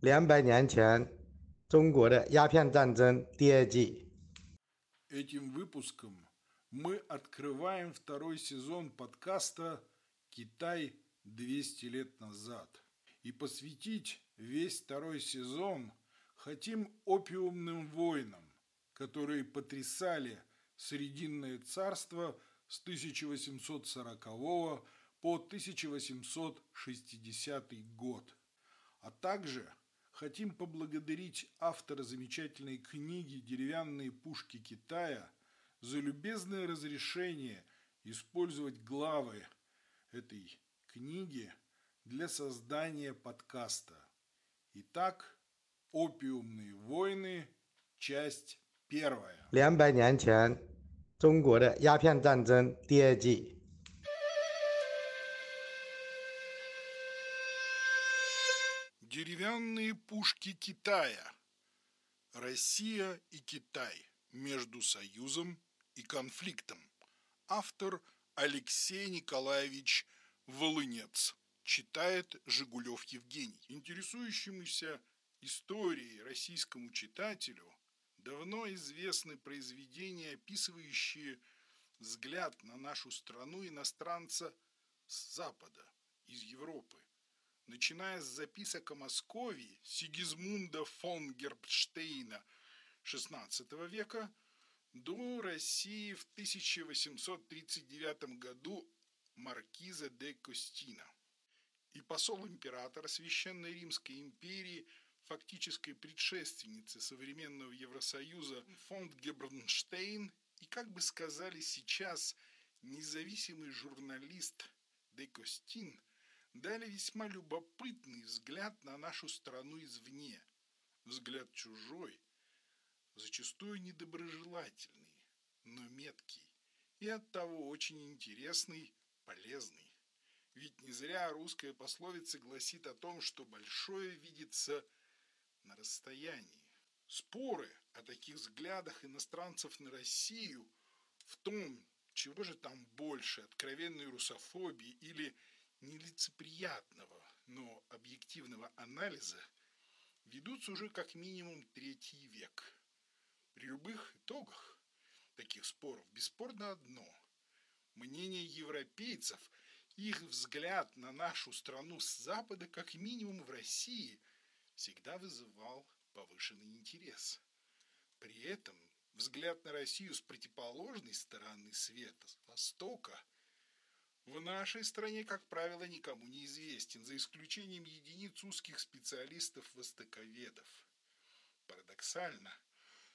两百年前中国的鸦片战争第二季。 Этим выпуском мы открываем второй сезон подкаста «Китай 200 лет назад». И посвятить весь второй сезон хотим опиумным войнам, которые потрясали Срединное царство с 1840 по 1860 год. А также хотим поблагодарить автора замечательной книги «Деревянные пушки Китая» за любезное разрешение использовать главы этой книги для создания подкаста. Итак, «Опиумные войны», часть первая. 两百年前中国的鸦片战争第二季。 Деревянные пушки Китая. Россия и Китай между союзом и конфликтом. Автор Алексей Николаевич Волынец. Читает Жигулев Евгений. Интересующемуся историей российскому читателю давно известны произведения, описывающие взгляд на нашу страну иностранца с Запада, из Европы начиная с записок о Москве Сигизмунда фон Гербштейна XVI века до России в 1839 году маркиза де Костина. И посол императора Священной Римской империи, фактической предшественницы современного Евросоюза фон Гебрнштейн и, как бы сказали сейчас, независимый журналист де Костин – дали весьма любопытный взгляд на нашу страну извне. Взгляд чужой, зачастую недоброжелательный, но меткий и оттого очень интересный, полезный. Ведь не зря русская пословица гласит о том, что большое видится на расстоянии. Споры о таких взглядах иностранцев на Россию в том, чего же там больше, откровенной русофобии или нелицеприятного, но объективного анализа ведутся уже как минимум третий век. При любых итогах таких споров бесспорно одно. Мнение европейцев, их взгляд на нашу страну с Запада, как минимум в России, всегда вызывал повышенный интерес. При этом взгляд на Россию с противоположной стороны света, с Востока – в нашей стране, как правило, никому не известен, за исключением единиц узких специалистов-востоковедов. Парадоксально,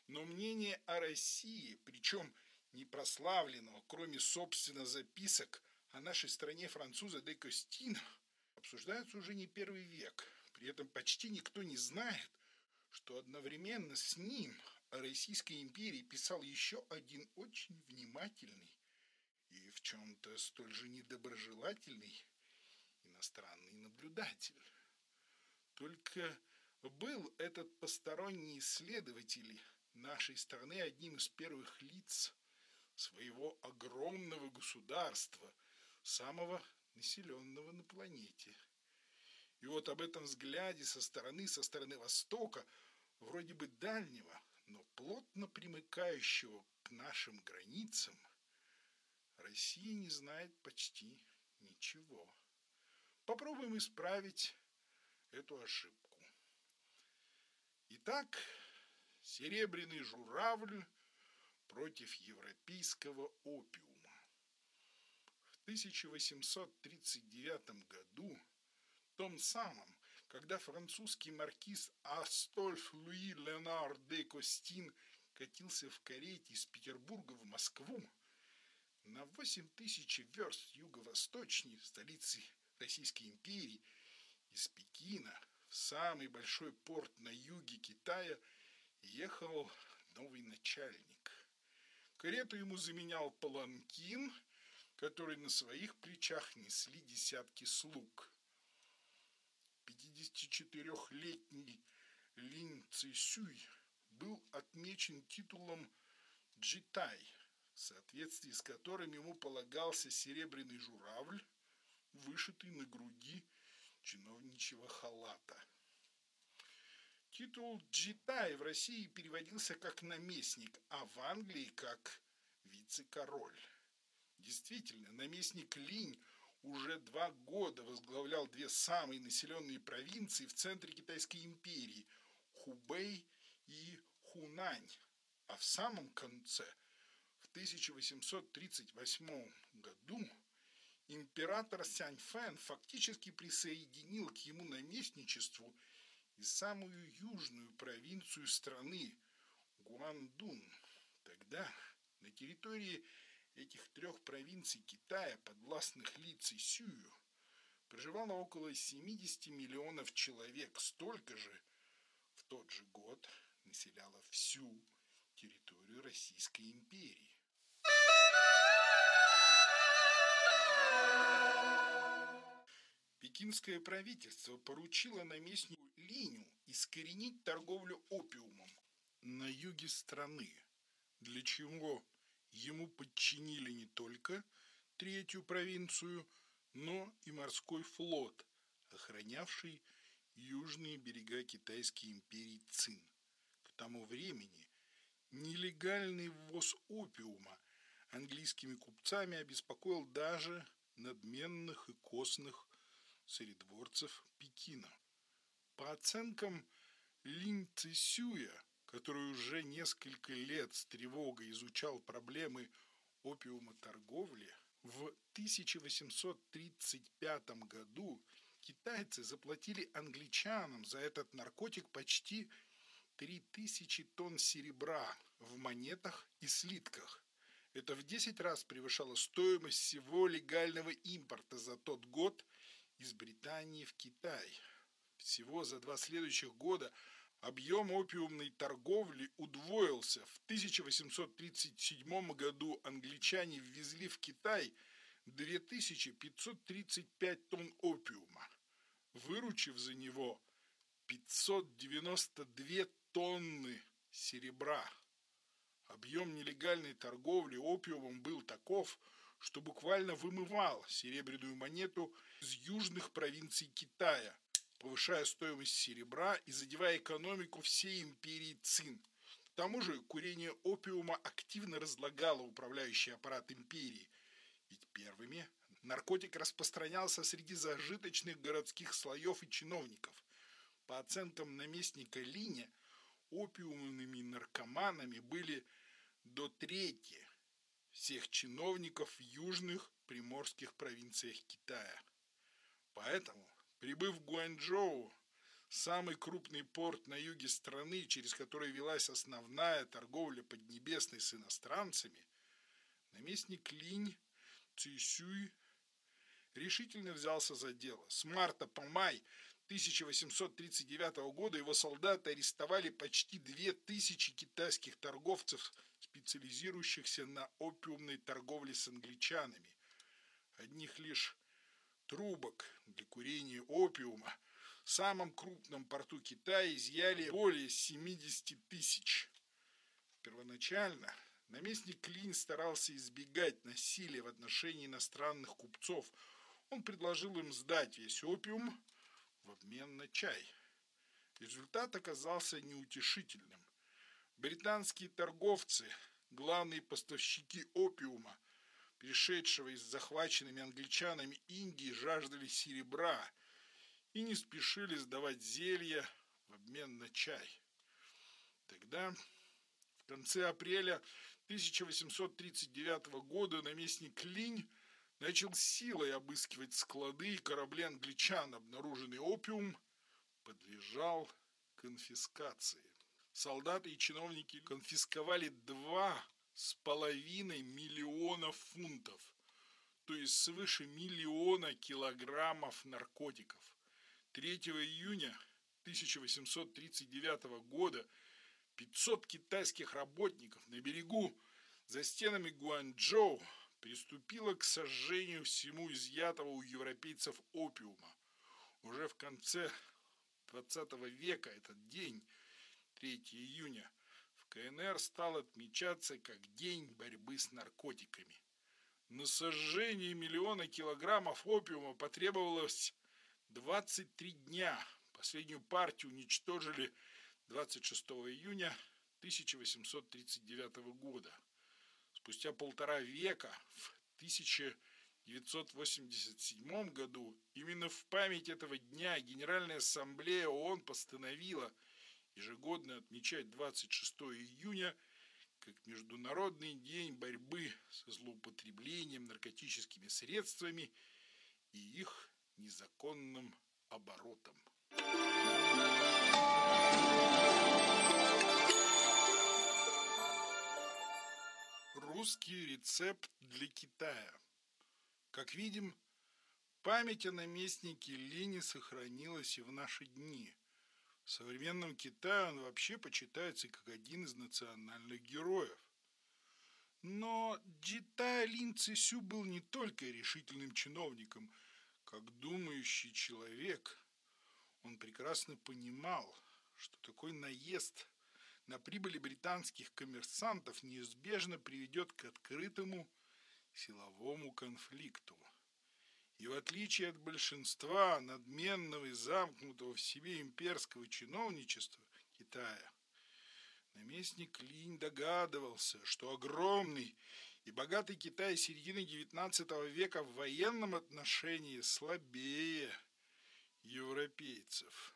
но мнение о России, причем не прославленного, кроме, собственно, записок о нашей стране француза де Костина, обсуждаются уже не первый век. При этом почти никто не знает, что одновременно с ним о Российской империи писал еще один очень внимательный чем-то столь же недоброжелательный иностранный наблюдатель. Только был этот посторонний исследователь нашей страны одним из первых лиц своего огромного государства, самого населенного на планете. И вот об этом взгляде со стороны, со стороны Востока, вроде бы дальнего, но плотно примыкающего к нашим границам – Россия не знает почти ничего. Попробуем исправить эту ошибку. Итак, серебряный журавль против европейского опиума. В 1839 году, том самом, когда французский маркиз Астольф Луи Ленар де Костин катился в карете из Петербурга в Москву, на 8 тысяч верст юго-восточней столицы Российской империи из Пекина в самый большой порт на юге Китая ехал новый начальник. Карету ему заменял паланкин, который на своих плечах несли десятки слуг. 54-летний Лин Цисюй был отмечен титулом Джитай – в соответствии с которым ему полагался серебряный журавль, вышитый на груди чиновничьего халата. Титул Джитай в России переводился как наместник, а в Англии как вице-король. Действительно, наместник Линь уже два года возглавлял две самые населенные провинции в центре Китайской империи – Хубэй и Хунань. А в самом конце, 1838 году, император Сяньфэн фактически присоединил к ему наместничеству и самую южную провинцию страны – Гуандун. Тогда на территории этих трех провинций Китая, подвластных лицей Сюю, проживало около 70 миллионов человек, столько же в тот же год населяло всю территорию Российской империи. Пекинское правительство поручило наместнику Линю искоренить торговлю опиумом на юге страны, для чего ему подчинили не только третью провинцию, но и морской флот, охранявший южные берега Китайской империи Цин. К тому времени нелегальный ввоз опиума английскими купцами обеспокоил даже надменных и костных царедворцев Пекина. По оценкам Линь Цисюя, который уже несколько лет с тревогой изучал проблемы опиумоторговли, в 1835 году китайцы заплатили англичанам за этот наркотик почти 3000 тонн серебра в монетах и слитках. Это в 10 раз превышало стоимость всего легального импорта за тот год из Британии в Китай. Всего за два следующих года – Объем опиумной торговли удвоился. В 1837 году англичане ввезли в Китай 2535 тонн опиума, выручив за него 592 тонны серебра. Объем нелегальной торговли опиумом был таков, что буквально вымывал серебряную монету из южных провинций Китая – повышая стоимость серебра и задевая экономику всей империи Цин. К тому же курение опиума активно разлагало управляющий аппарат империи, ведь первыми наркотик распространялся среди зажиточных городских слоев и чиновников. По оценкам наместника Линя, опиумными наркоманами были до трети всех чиновников в южных приморских провинциях Китая. Поэтому Прибыв в Гуанчжоу, самый крупный порт на юге страны, через который велась основная торговля Поднебесной с иностранцами, наместник Линь Цюсюй решительно взялся за дело. С марта по май 1839 года его солдаты арестовали почти 2000 китайских торговцев, специализирующихся на опиумной торговле с англичанами. Одних лишь трубок для курения опиума в самом крупном порту Китая изъяли более 70 тысяч. Первоначально наместник Клин старался избегать насилия в отношении иностранных купцов. Он предложил им сдать весь опиум в обмен на чай. Результат оказался неутешительным. Британские торговцы, главные поставщики опиума, перешедшего из захваченными англичанами Индии, жаждали серебра и не спешили сдавать зелья в обмен на чай. Тогда, в конце апреля 1839 года, наместник Линь начал силой обыскивать склады и корабли англичан. Обнаруженный опиум подлежал конфискации. Солдаты и чиновники конфисковали два с половиной миллиона фунтов, то есть свыше миллиона килограммов наркотиков. 3 июня 1839 года 500 китайских работников на берегу за стенами Гуанчжоу приступило к сожжению всему изъятого у европейцев опиума. Уже в конце 20 века этот день, 3 июня, КНР стал отмечаться как День борьбы с наркотиками. На сожжение миллиона килограммов опиума потребовалось 23 дня. Последнюю партию уничтожили 26 июня 1839 года. Спустя полтора века, в 1987 году, именно в память этого дня Генеральная Ассамблея ООН постановила ежегодно отмечать 26 июня как Международный день борьбы со злоупотреблением наркотическими средствами и их незаконным оборотом. Русский рецепт для Китая. Как видим, память о наместнике Лине сохранилась и в наши дни. В современном Китае он вообще почитается как один из национальных героев. Но Джитай Лин Цисю был не только решительным чиновником, как думающий человек. Он прекрасно понимал, что такой наезд на прибыли британских коммерсантов неизбежно приведет к открытому силовому конфликту. И в отличие от большинства надменного и замкнутого в себе имперского чиновничества Китая, наместник Линь догадывался, что огромный и богатый Китай середины XIX века в военном отношении слабее европейцев.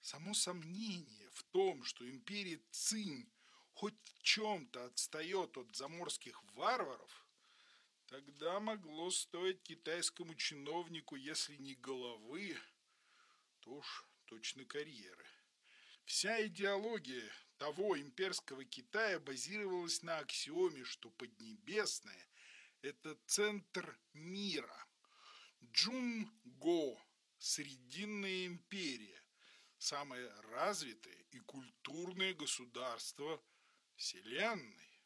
Само сомнение в том, что империя Цинь хоть в чем-то отстает от заморских варваров – Тогда могло стоить китайскому чиновнику, если не головы, то уж точно карьеры. Вся идеология того имперского Китая базировалась на аксиоме, что Поднебесное – это центр мира. Джун-Го – Срединная империя, самое развитое и культурное государство Вселенной.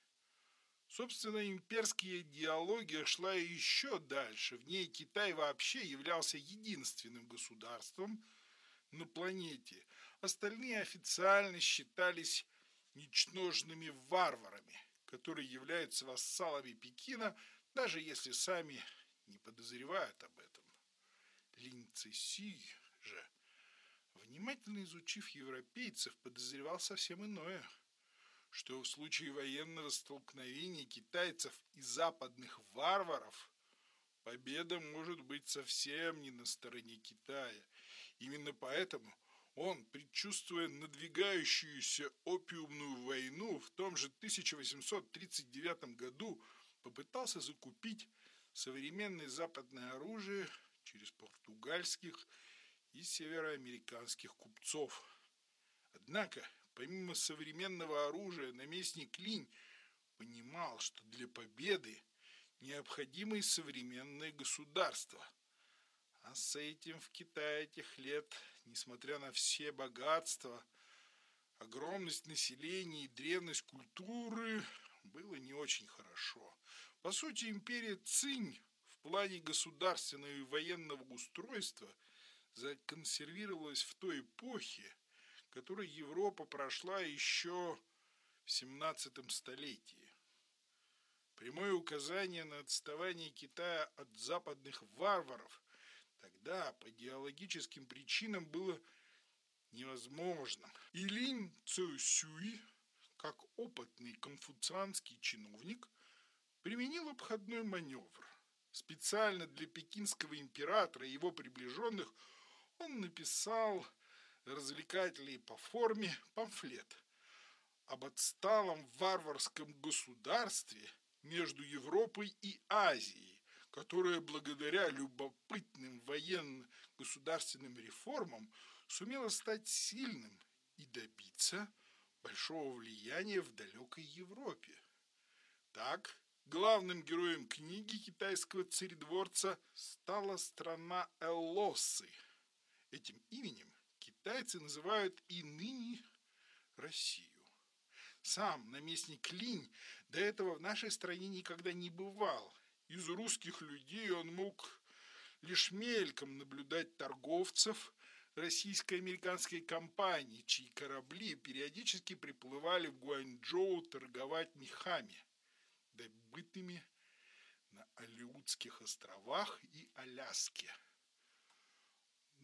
Собственно, имперская идеология шла еще дальше. В ней Китай вообще являлся единственным государством на планете. Остальные официально считались ничтожными варварами, которые являются вассалами Пекина, даже если сами не подозревают об этом. Лин Циси же, внимательно изучив европейцев, подозревал совсем иное – что в случае военного столкновения китайцев и западных варваров победа может быть совсем не на стороне Китая. Именно поэтому он, предчувствуя надвигающуюся опиумную войну, в том же 1839 году попытался закупить современное западное оружие через португальских и североамериканских купцов. Однако Помимо современного оружия, наместник Линь понимал, что для победы необходимо и современное государство. А с этим в Китае этих лет, несмотря на все богатства, огромность населения и древность культуры, было не очень хорошо. По сути, империя Цинь в плане государственного и военного устройства законсервировалась в той эпохе, которой Европа прошла еще в 17 столетии. Прямое указание на отставание Китая от западных варваров тогда по идеологическим причинам было невозможным. И Линь Цюсюй, как опытный конфуцианский чиновник, применил обходной маневр. Специально для пекинского императора и его приближенных он написал развлекательный по форме памфлет об отсталом варварском государстве между Европой и Азией, которое благодаря любопытным военно-государственным реформам сумело стать сильным и добиться большого влияния в далекой Европе. Так, главным героем книги китайского царедворца стала страна Эллосы. Этим именем китайцы называют и ныне Россию. Сам наместник Линь до этого в нашей стране никогда не бывал. Из русских людей он мог лишь мельком наблюдать торговцев российско-американской компании, чьи корабли периодически приплывали в Гуанчжоу торговать мехами, добытыми на Алиутских островах и Аляске.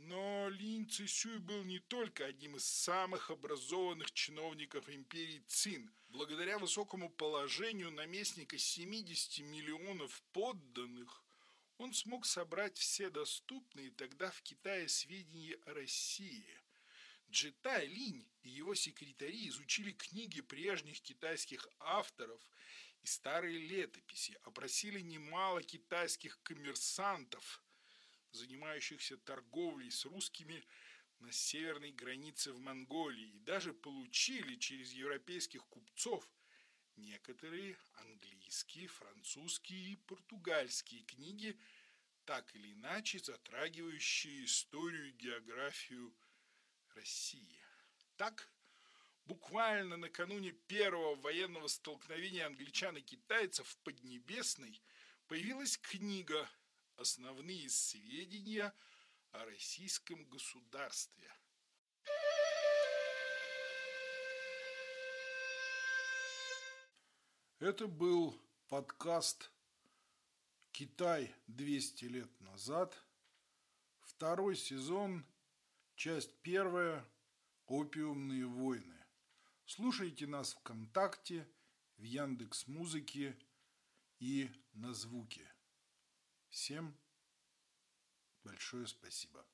Но Линь Цисюй был не только одним из самых образованных чиновников империи Цин. Благодаря высокому положению наместника 70 миллионов подданных, он смог собрать все доступные тогда в Китае сведения о России. Джитай Линь и его секретари изучили книги прежних китайских авторов и старые летописи, опросили немало китайских коммерсантов – занимающихся торговлей с русскими на северной границе в Монголии и даже получили через европейских купцов некоторые английские, французские и португальские книги, так или иначе затрагивающие историю и географию России. Так, буквально накануне первого военного столкновения англичан и китайцев в Поднебесной появилась книга основные сведения о российском государстве. Это был подкаст «Китай 200 лет назад», второй сезон, часть первая «Опиумные войны». Слушайте нас ВКонтакте, в Яндекс Музыке и на Звуке. Всем большое спасибо.